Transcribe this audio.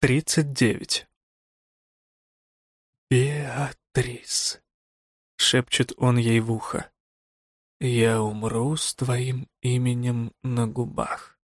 Тридцать девять. «Беатрис», — шепчет он ей в ухо, — «я умру с твоим именем на губах».